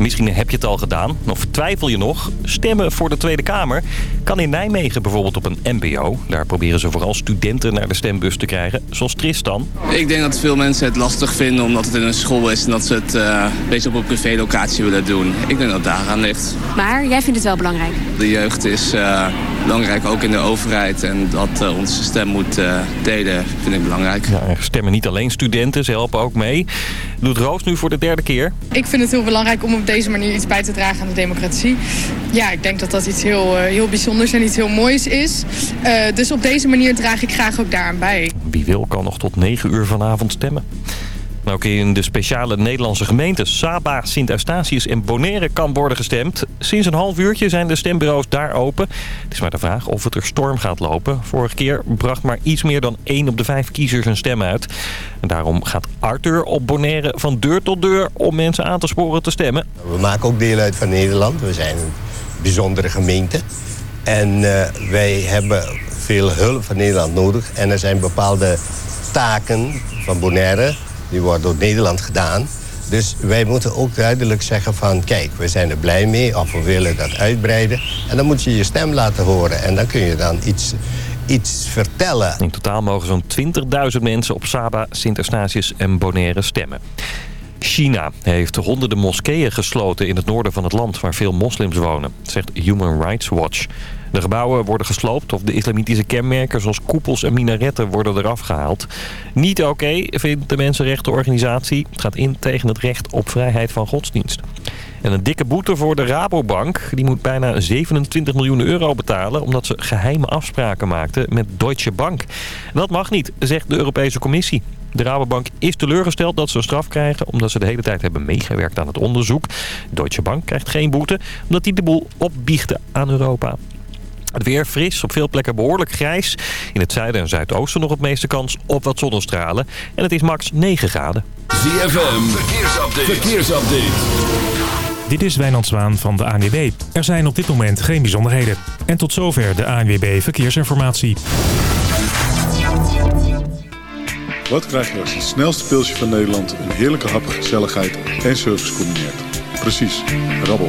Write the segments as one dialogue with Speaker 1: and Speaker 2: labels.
Speaker 1: Misschien heb je het al gedaan, of twijfel je nog? Stemmen voor de Tweede Kamer kan in Nijmegen bijvoorbeeld op een mbo. Daar proberen ze vooral studenten naar de stembus te krijgen, zoals Tristan.
Speaker 2: Ik denk dat veel mensen het lastig vinden omdat het in een school is... en dat ze het uh, een beetje op een privélocatie willen doen. Ik denk dat het daaraan ligt.
Speaker 3: Maar jij vindt het wel belangrijk?
Speaker 2: De jeugd is uh, belangrijk, ook in de overheid. En dat uh, onze stem moet delen, vind ik belangrijk.
Speaker 1: Ja, er stemmen niet alleen studenten, ze helpen ook mee. Doet Roos nu voor de derde keer?
Speaker 4: Ik vind het heel belangrijk om op deze manier iets bij te dragen aan de democratie. Ja, ik denk dat dat iets heel, uh, heel bijzonders en iets heel moois is. Uh, dus op deze manier draag ik graag ook daaraan bij.
Speaker 1: Wie wil kan nog tot 9 uur vanavond stemmen. Ook in de speciale Nederlandse gemeenten Saba, Sint-Eustatius en Bonaire kan worden gestemd. Sinds een half uurtje zijn de stembureaus daar open. Het is maar de vraag of het er storm gaat lopen. Vorige keer bracht maar iets meer dan 1 op de 5 kiezers een stem uit. En daarom gaat Arthur op Bonaire van deur tot deur om mensen aan te sporen te stemmen.
Speaker 5: We maken ook deel uit van Nederland. We zijn een bijzondere gemeente. En uh, wij hebben veel hulp van Nederland nodig. En er zijn bepaalde taken van Bonaire die wordt door Nederland gedaan. Dus wij moeten ook duidelijk zeggen van... kijk, we zijn er blij mee of we willen dat uitbreiden. En dan moet je je stem laten horen. En dan kun je dan iets, iets vertellen.
Speaker 1: In totaal mogen zo'n 20.000 mensen op Saba, Sint-Eustatius en Bonaire stemmen. China heeft honderden moskeeën gesloten in het noorden van het land... waar veel moslims wonen, zegt Human Rights Watch. De gebouwen worden gesloopt of de islamitische kenmerken zoals koepels en minaretten worden eraf gehaald. Niet oké, vindt de Mensenrechtenorganisatie. Het gaat in tegen het recht op vrijheid van godsdienst. En een dikke boete voor de Rabobank. Die moet bijna 27 miljoen euro betalen... omdat ze geheime afspraken maakten met Deutsche Bank. Dat mag niet, zegt de Europese Commissie. De Rabobank is teleurgesteld dat ze een straf krijgen... omdat ze de hele tijd hebben meegewerkt aan het onderzoek. Deutsche Bank krijgt geen boete... omdat die de boel opbiechten aan Europa. Het weer fris, op veel plekken behoorlijk grijs. In het zuiden en zuidoosten nog het meeste kans op wat zonnestralen. En het is max 9 graden.
Speaker 6: ZFM, verkeersupdate. verkeersupdate.
Speaker 7: Dit is Wijnand Zwaan van de ANWB. Er zijn op dit moment geen bijzonderheden. En tot zover de ANWB Verkeersinformatie.
Speaker 8: Wat krijg je als het snelste pilsje van Nederland... een heerlijke hap, gezelligheid en service combineert? Precies, rabbel.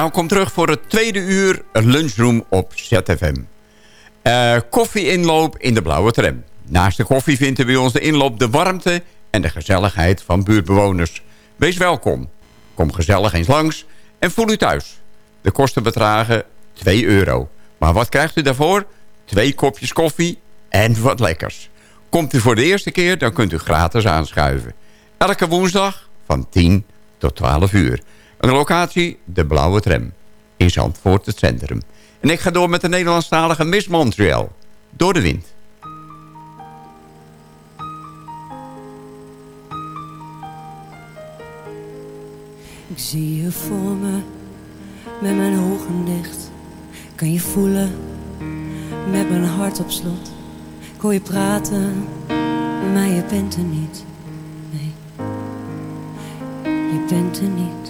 Speaker 3: Welkom terug voor het tweede uur lunchroom op ZFM. Uh, koffie-inloop in de blauwe tram. Naast de koffie vindt u bij ons de inloop de warmte en de gezelligheid van buurtbewoners. Wees welkom. Kom gezellig eens langs en voel u thuis. De kosten bedragen 2 euro. Maar wat krijgt u daarvoor? Twee kopjes koffie en wat lekkers. Komt u voor de eerste keer, dan kunt u gratis aanschuiven. Elke woensdag van 10 tot 12 uur. Een locatie, de Blauwe Tram. In Zandvoort, het centrum. En ik ga door met de Nederlandstalige Miss Montreal. Door de wind.
Speaker 9: Ik zie je voor me, met mijn ogen dicht. Kan je voelen, met mijn hart op slot. Ik je praten, maar je bent er niet. Nee, je bent er niet.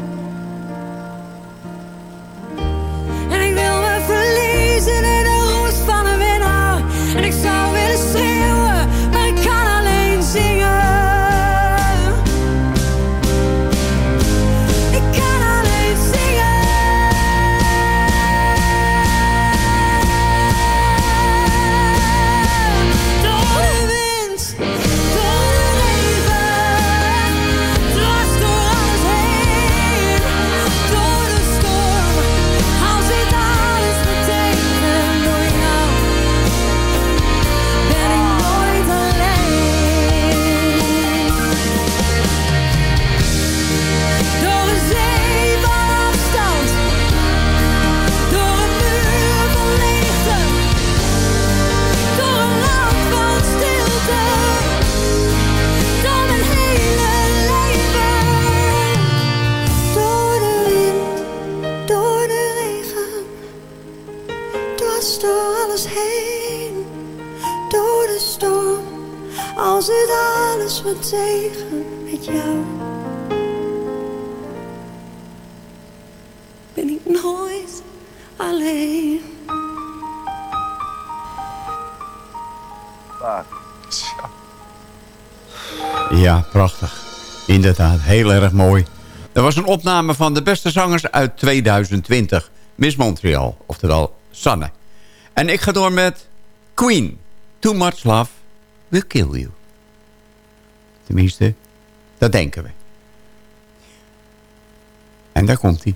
Speaker 9: Tegen met jou. ben ik nooit alleen.
Speaker 3: Ja, prachtig. Inderdaad, heel erg mooi. Er was een opname van de beste zangers uit 2020. Miss Montreal, oftewel Sanne. En ik ga door met Queen. Too much love will kill you. Tenminste, dat denken we. En daar komt hij.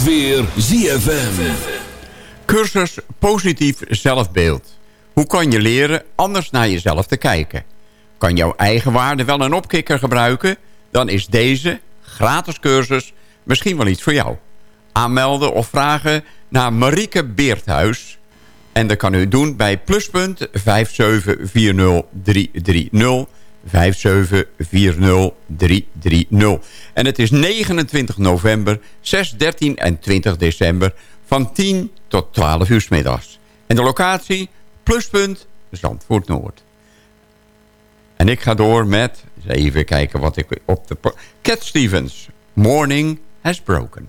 Speaker 6: Weer ZFM.
Speaker 3: Cursus Positief Zelfbeeld. Hoe kan je leren anders naar jezelf te kijken? Kan jouw eigen waarde wel een opkikker gebruiken? Dan is deze gratis cursus misschien wel iets voor jou. Aanmelden of vragen naar Marieke Beerthuis. En dat kan u doen bij pluspunt 5740330. 5740330. En het is 29 november, 6, 13 en 20 december van 10 tot 12 uur 's middags. En de locatie, pluspunt, Zandvoort Noord. En ik ga door met, even kijken wat ik op de... Cat Stevens, Morning Has Broken.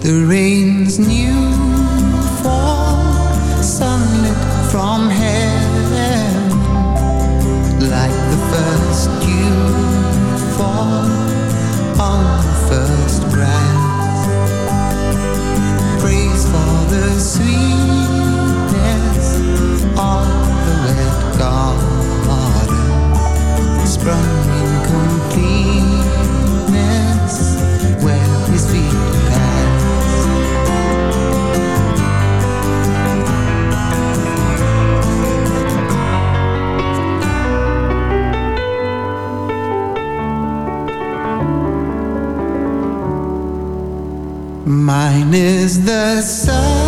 Speaker 10: the rain's new fall, sunlit from heaven, like the first dew fall on the first grass. Praise for the sweetness Mine is the sunlight,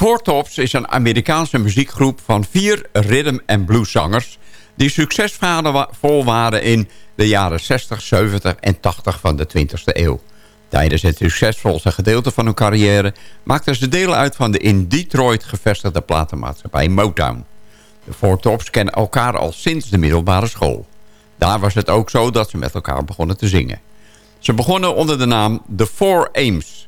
Speaker 11: Four Tops is een Amerikaanse muziekgroep van vier rhythm- en blueszangers... die succesvol waren in de jaren 60, 70 en 80 van de 20e eeuw. Tijdens het succesvolste gedeelte van hun carrière... maakten ze deel uit van de in Detroit gevestigde platenmaatschappij Motown. De Four Tops kennen elkaar al sinds de middelbare school. Daar was het ook zo dat ze met elkaar begonnen te zingen. Ze begonnen onder de naam The Four Ames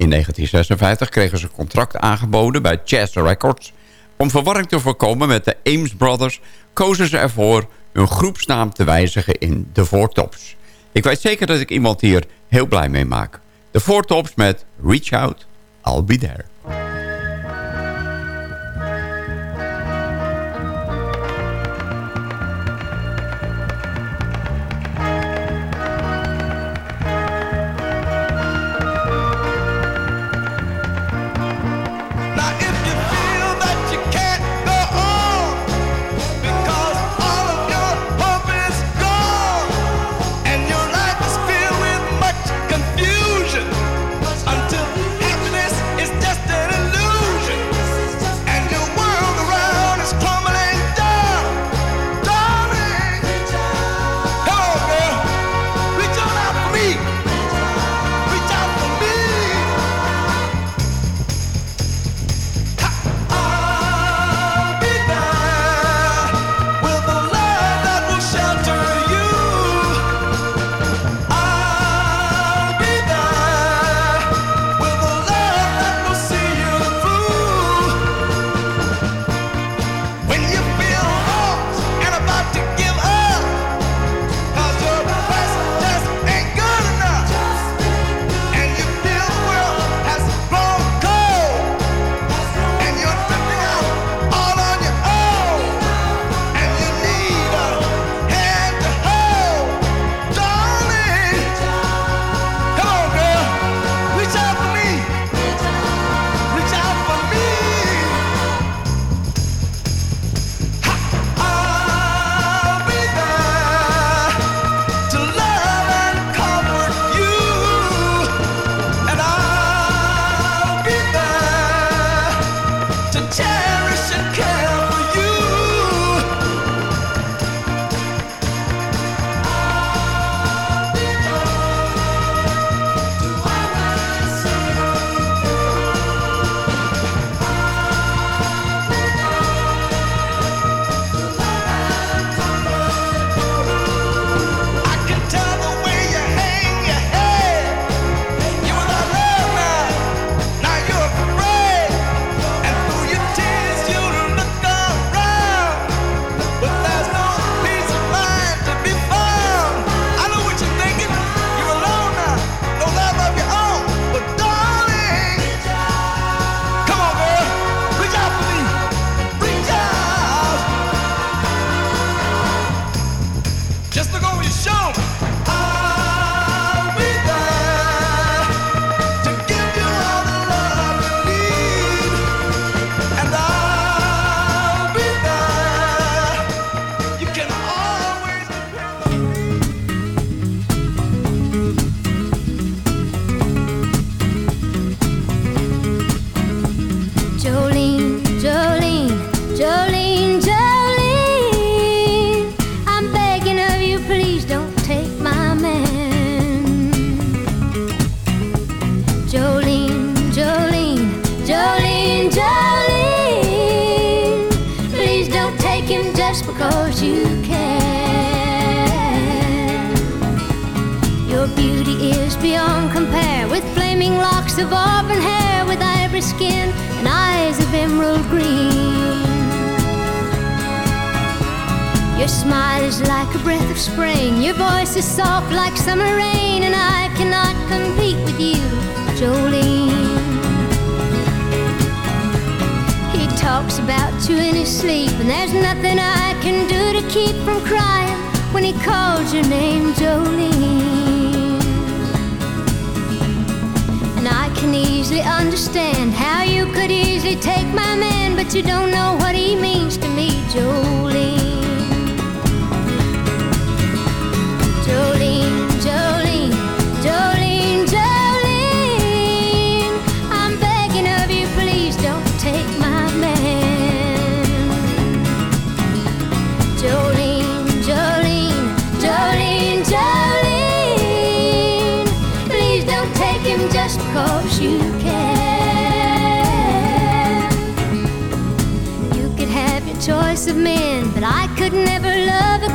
Speaker 11: in 1956 kregen ze een contract aangeboden bij Chess Records. Om verwarring te voorkomen met de Ames Brothers... kozen ze ervoor hun groepsnaam te wijzigen in de Tops. Ik weet zeker dat ik iemand hier heel blij mee maak. De Tops met Reach Out, I'll Be There.
Speaker 12: Take my man,
Speaker 13: but you don't know what he means to me, Jolene.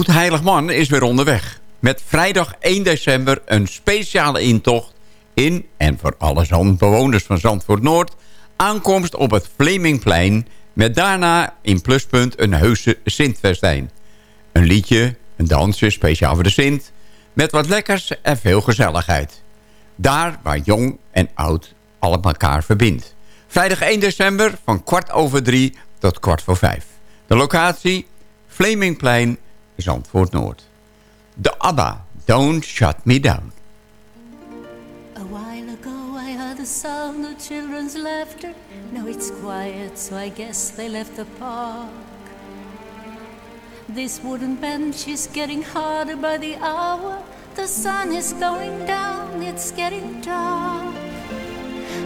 Speaker 3: Goed Heilig Man is weer onderweg. Met vrijdag 1 december een speciale intocht in... en voor alle zandbewoners van Zandvoort Noord... aankomst op het Flemingplein... met daarna in pluspunt een heuse Sintfestijn. Een liedje, een dansje speciaal voor de Sint... met wat lekkers en veel gezelligheid. Daar waar jong en oud alle elkaar verbindt. Vrijdag 1 december van kwart over drie tot kwart voor vijf. De locatie Flemingplein, Zandvoort Noord. De ABBA, Don't Shut Me Down.
Speaker 14: A while ago I heard the sound of children's laughter. Now it's quiet, so I guess they left the park. This wooden bench is getting harder by the hour. The sun is going down, it's getting dark.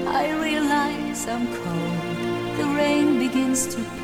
Speaker 14: I realize I'm cold, the rain begins to pour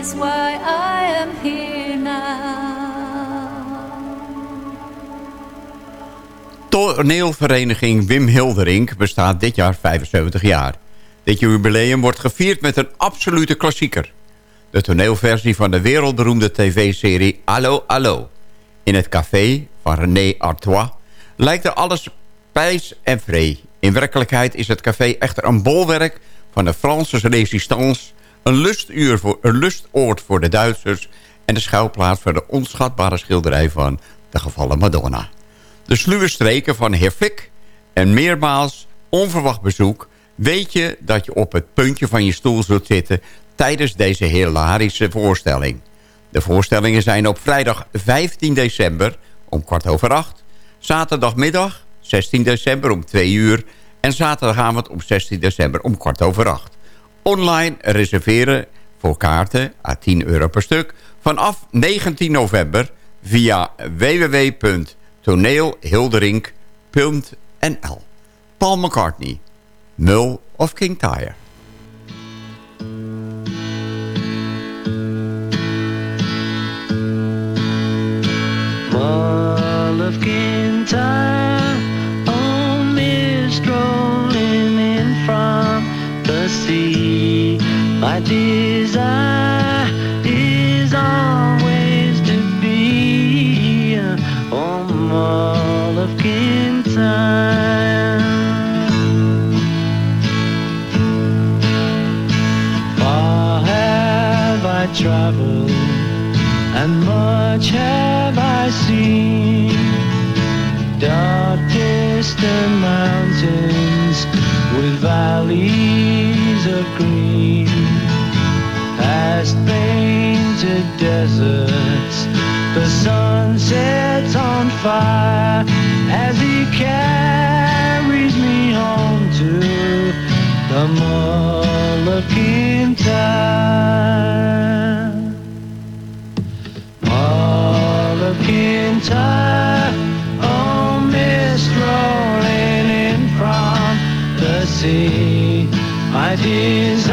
Speaker 14: Is why I am here now.
Speaker 3: Toneelvereniging Wim Hilderink bestaat dit jaar 75 jaar. Dit jubileum wordt gevierd met een absolute klassieker. De toneelversie van de wereldberoemde tv-serie Allo Allo. In het café van René Artois lijkt er alles pijs en vree. In werkelijkheid is het café echter een bolwerk van de Franse resistance... een, lustuur voor, een lustoord voor de Duitsers... en de schuilplaats voor de onschatbare schilderij van de gevallen Madonna. De sluwe streken van heer Flik en meermaals onverwacht bezoek... weet je dat je op het puntje van je stoel zult zitten... tijdens deze hilarische voorstelling. De voorstellingen zijn op vrijdag 15 december om kwart over acht... zaterdagmiddag 16 december om 2 uur... en zaterdagavond op 16 december om kwart over acht. Online reserveren voor kaarten à 10 euro per stuk... vanaf 19 november via www.toneelhilderink.nl Paul McCartney, Mull of King Tyre.
Speaker 15: Mull of Kintyre, My desire is always to be on Mull of Kintyre. Far have I traveled and much have I seen. Dark distant mountains with valleys of green. Deserts, the sun sets on fire as he carries me home to the Mull of Kintyre. All oh mist rolling in from the sea. My desire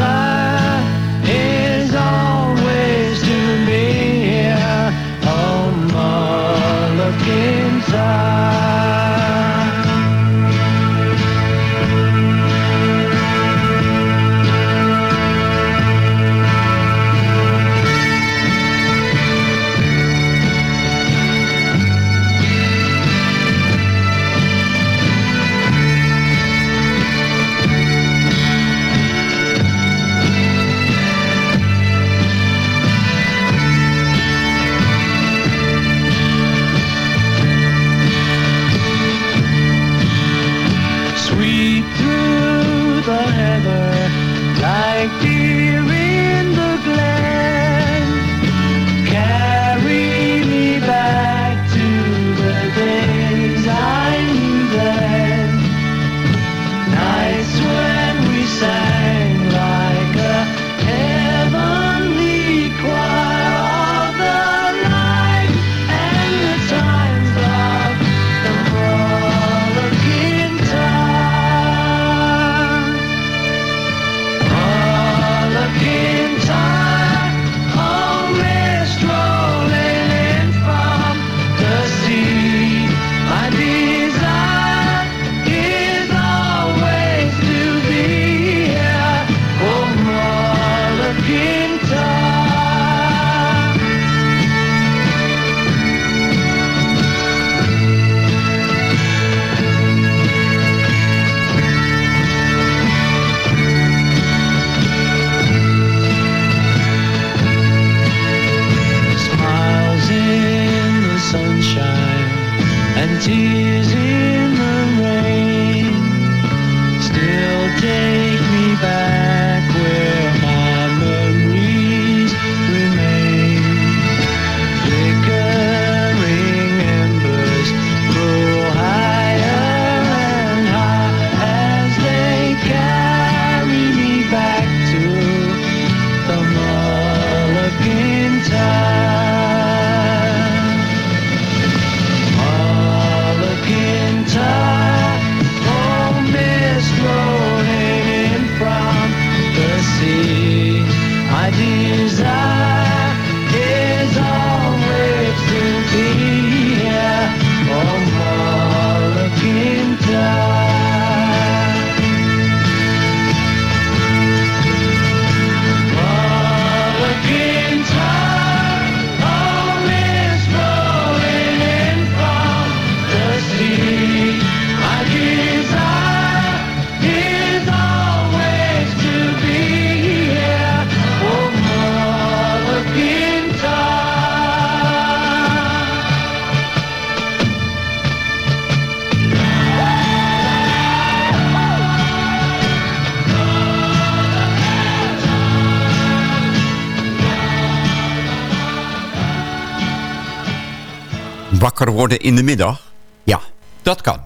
Speaker 3: Wakker worden in de middag? Ja, dat kan.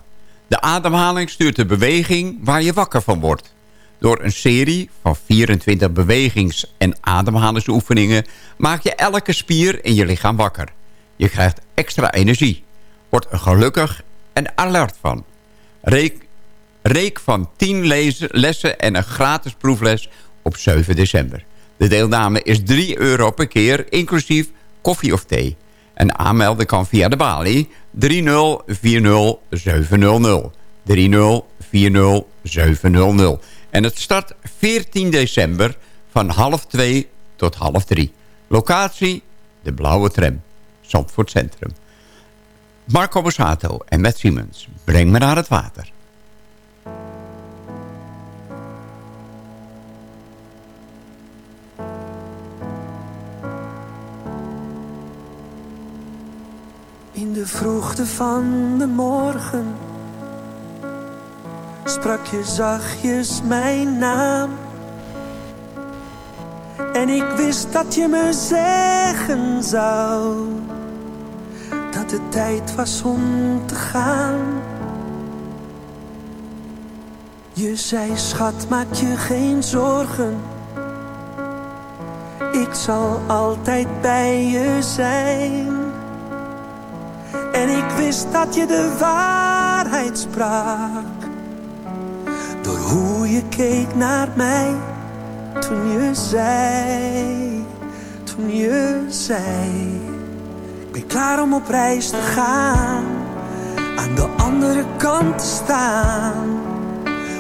Speaker 3: De ademhaling stuurt de beweging waar je wakker van wordt. Door een serie van 24 bewegings- en ademhalingsoefeningen... maak je elke spier in je lichaam wakker. Je krijgt extra energie. Wordt er gelukkig en alert van. Reek, reek van 10 lezen- lessen en een gratis proefles op 7 december. De deelname is 3 euro per keer, inclusief koffie of thee. En aanmelden kan via de balie 3040700. 3040700. En het start 14 december van half 2 tot half 3. Locatie, de blauwe tram, Zandvoort Centrum. Marco Borsato en Matt Siemens, breng me naar het water.
Speaker 16: De vroegte van de morgen sprak je zachtjes mijn naam. En ik wist dat je me zeggen zou dat het tijd was om te gaan. Je zei, schat, maak je geen zorgen. Ik zal altijd bij je zijn. En ik wist dat je de waarheid sprak. Door hoe je keek naar mij. Toen je zei, toen je zei. Ik ben klaar om op reis te gaan. Aan de andere kant te staan.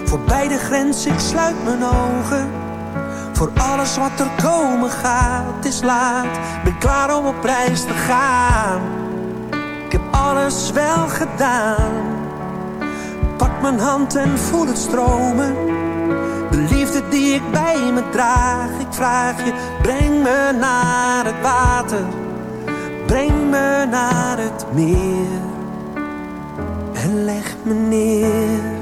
Speaker 16: Voorbij de grens, ik sluit mijn ogen. Voor alles wat er komen gaat, is laat. Ben klaar om op reis te gaan. Alles wel gedaan. Pak mijn hand en voel het stromen. De liefde die ik bij me draag. Ik vraag je, breng me naar het water. Breng me naar het meer. En leg me neer.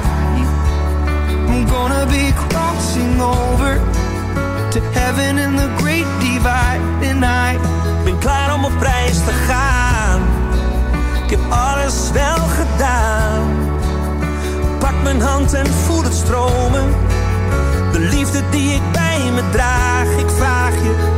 Speaker 16: I'm gonna be crossing over to heaven in the great divide. En I ben klaar om op reis te gaan. Ik heb alles wel gedaan. Pak mijn hand en voel het stromen. De liefde die ik bij me draag. Ik vraag je,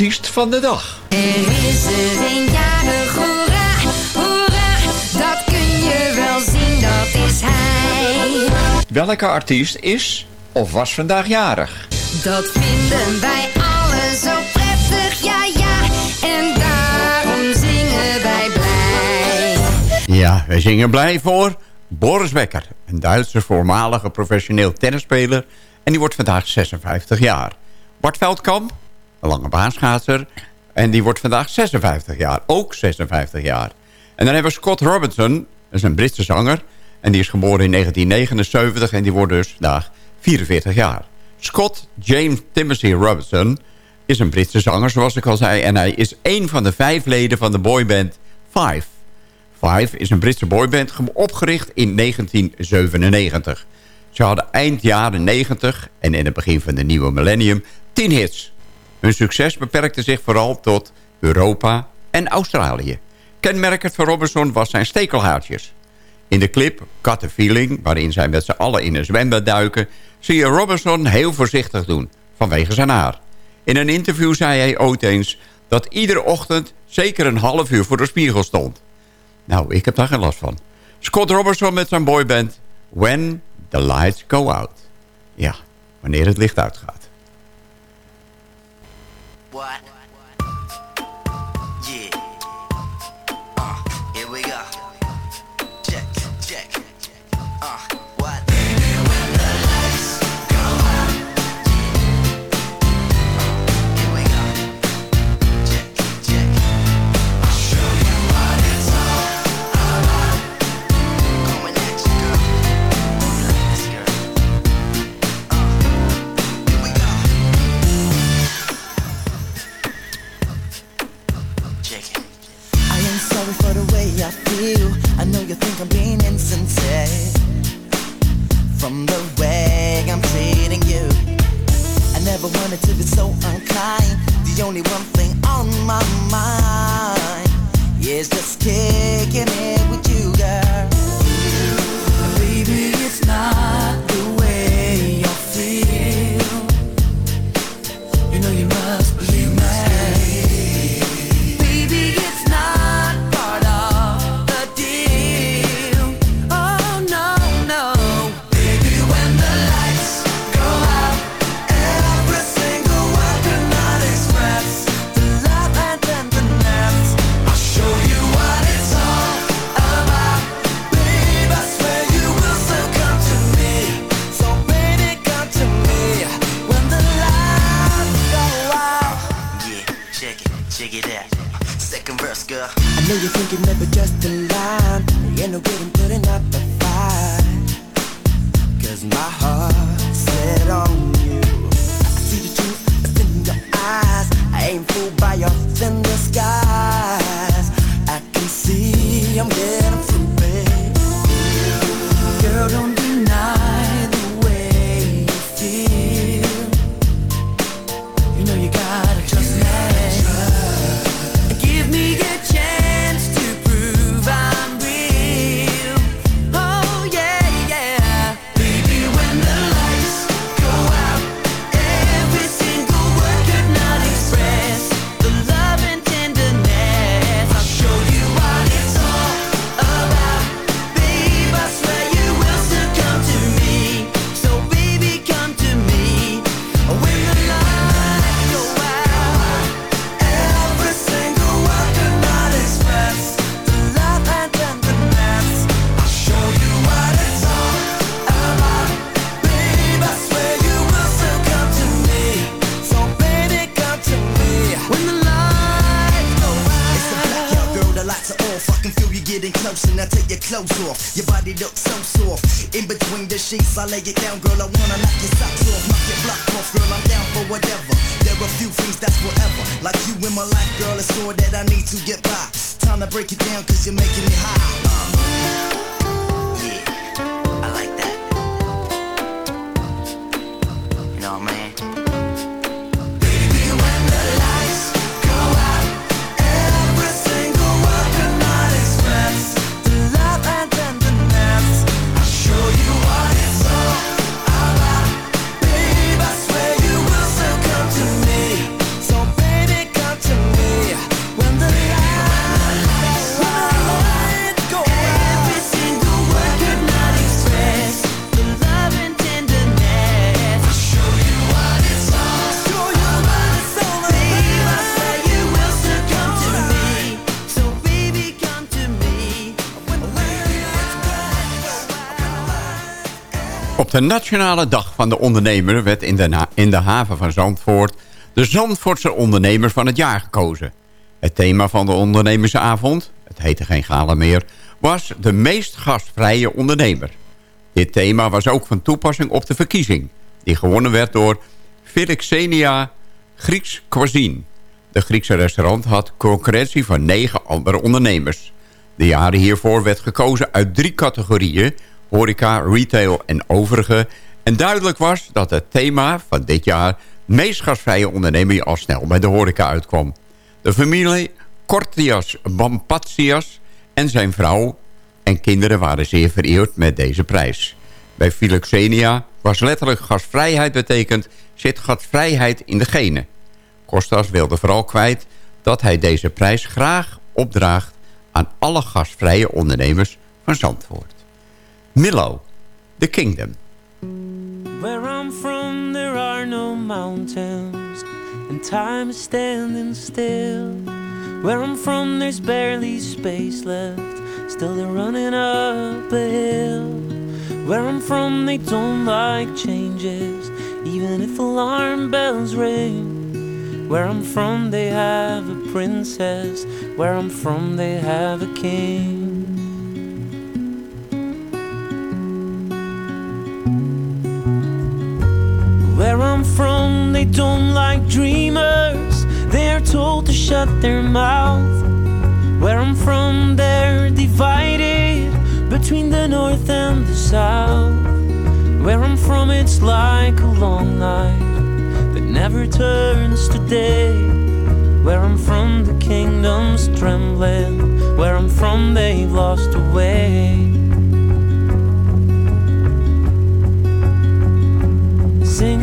Speaker 17: artiest van de dag.
Speaker 18: Er is er een jarig, hoera, hoera, dat kun je wel zien, dat is hij.
Speaker 17: Welke artiest is of was vandaag jarig?
Speaker 18: Dat vinden wij alle zo prettig, ja ja, en daarom zingen wij blij.
Speaker 3: Ja, wij zingen blij voor Boris Becker, een Duitse voormalige professioneel tennisspeler... en die wordt vandaag 56 jaar. Bart Veldkamp, een lange baanschaatser... en die wordt vandaag 56 jaar, ook 56 jaar. En dan hebben we Scott Robinson, dat is een Britse zanger... en die is geboren in 1979 en die wordt dus vandaag 44 jaar. Scott James Timothy Robinson is een Britse zanger, zoals ik al zei... en hij is één van de vijf leden van de boyband Five... Five is een Britse boyband opgericht in 1997. Ze hadden eind jaren 90 en in het begin van de nieuwe millennium 10 hits. Hun succes beperkte zich vooral tot Europa en Australië. Kenmerkend voor Robinson was zijn stekelhaartjes. In de clip Cut Feeling, waarin zij met z'n allen in een zwembad duiken... zie je Robinson heel voorzichtig doen, vanwege zijn haar. In een interview zei hij ooit eens dat iedere ochtend zeker een half uur voor de spiegel stond. Nou, ik heb daar geen last van. Scott Robertson met zijn boyband When the Lights Go Out. Ja, wanneer het licht uitgaat.
Speaker 19: What?
Speaker 20: To be so unkind. The only one thing on my mind is just kicking it
Speaker 21: I
Speaker 20: lay it down, girl. I wanna knock your socks off, knock your block off, girl. I'm down for whatever. There are few things that's forever. Like you in my life, girl. It's all that I need to get by. Time to break it down, cause you're making me high.
Speaker 19: Yeah,
Speaker 3: Op de Nationale Dag van de Ondernemer werd in de, in de haven van Zandvoort... de Zandvoortse ondernemer van het jaar gekozen. Het thema van de ondernemersavond, het heette geen gala meer... was de meest gastvrije ondernemer. Dit thema was ook van toepassing op de verkiezing... die gewonnen werd door Philoxenia Grieks Cuisine. De Griekse restaurant had concurrentie van negen andere ondernemers. De jaren hiervoor werd gekozen uit drie categorieën... horeca, retail en overige... en duidelijk was dat het thema van dit jaar... meest gastvrije ondernemer al snel bij de horeca uitkwam. De familie Cortias Bampatsias en zijn vrouw en kinderen waren zeer vereerd met deze prijs. Bij Philoxenia was letterlijk gastvrijheid betekent... zit gastvrijheid in de genen. Kostas wilde vooral kwijt dat hij deze prijs graag opdraagt... aan alle gastvrije ondernemers van Zandvoort. Millo, The Kingdom.
Speaker 22: Where I'm from, there are no mountains, and time is standing still. Where I'm from, there's barely space left, still they're running up a hill. Where I'm from, they don't like changes, even if alarm bells ring. Where I'm from, they have a princess. Where I'm from, they have a king. From, they don't like dreamers. They're told to shut their mouth. Where I'm from, they're divided between the north and the south. Where I'm from, it's like a long night that never turns to day. Where I'm from, the kingdom's trembling. Where I'm from, they've lost a way. Sing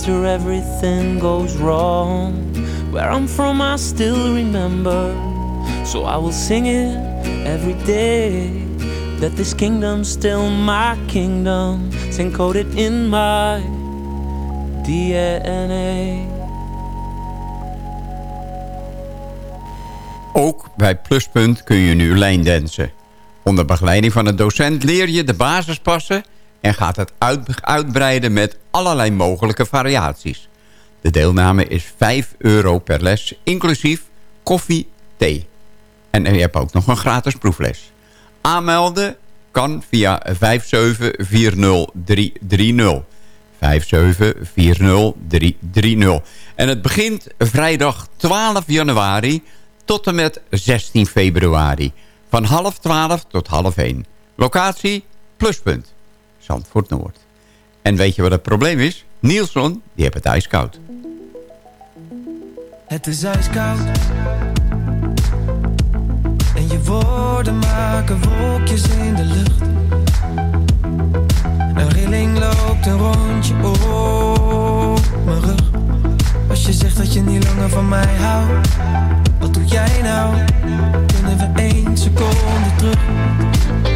Speaker 22: the faster everything goes wrong. Where I'm from, I still remember, so I will sing it every day. That this kingdom's still my kingdom, it's encoded in my DNA.
Speaker 3: Ook bij Pluspunt kun je nu lijndansen. Onder begeleiding van een docent leer je de basis passen... en gaat het uit- uitbreiden met allerlei mogelijke variaties. De deelname is 5 euro per les, inclusief koffie, thee. En je hebt ook nog een gratis proefles. Aanmelden kan via 5740330. 5740330. En het begint vrijdag 12 januari tot en met 16 februari. Van half 12 tot half 1. Locatie Pluspunt. Zandvoort Noord. En weet je wat het probleem is? Nielson, die heeft het ijskoud.
Speaker 16: Het is ijskoud En je woorden maken wolkjes in de lucht Een rilling loopt een rondje op mijn rug Als je zegt dat je niet langer van mij houdt Wat doe jij nou? Kunnen we één seconde terug?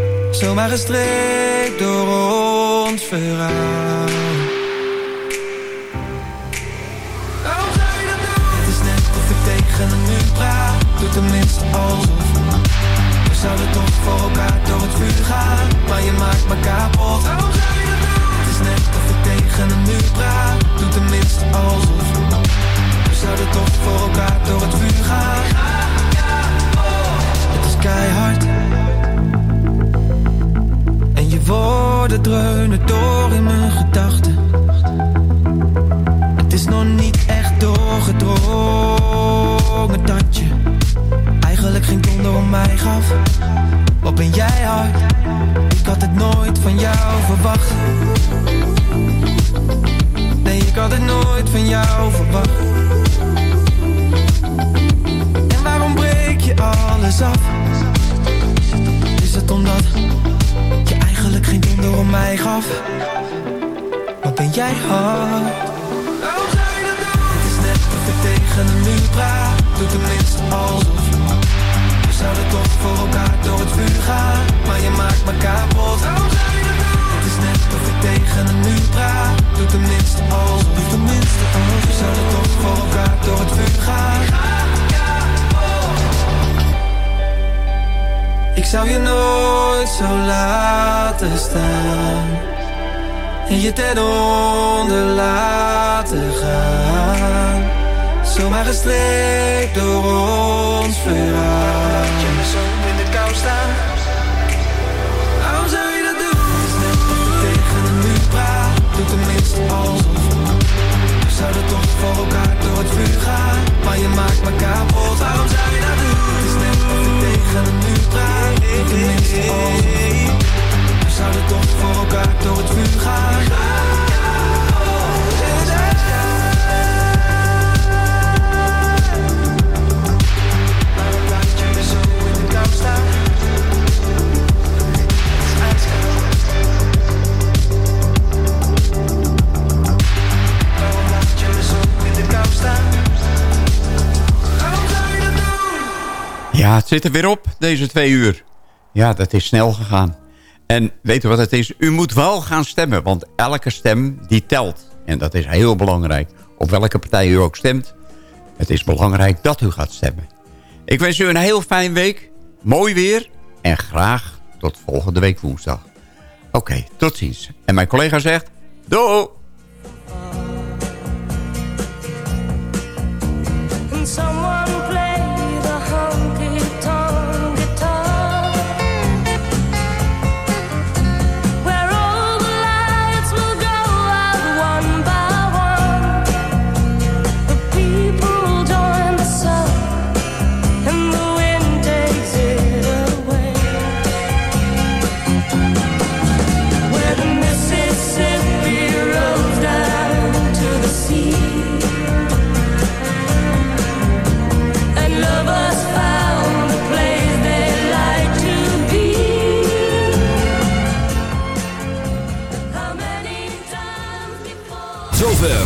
Speaker 16: Zomaar gestreept door ons verhaal.
Speaker 3: Ja, het zit er weer op, deze twee uur. Ja, dat is snel gegaan. En weet u wat het is? U moet wel gaan stemmen, want elke stem die telt. En dat is heel belangrijk. Op welke partij u ook stemt. Het is belangrijk dat u gaat stemmen. Ik wens u een heel fijn week. Mooi weer. En graag tot volgende week woensdag. Oké, tot ziens. En mijn collega zegt... Doei!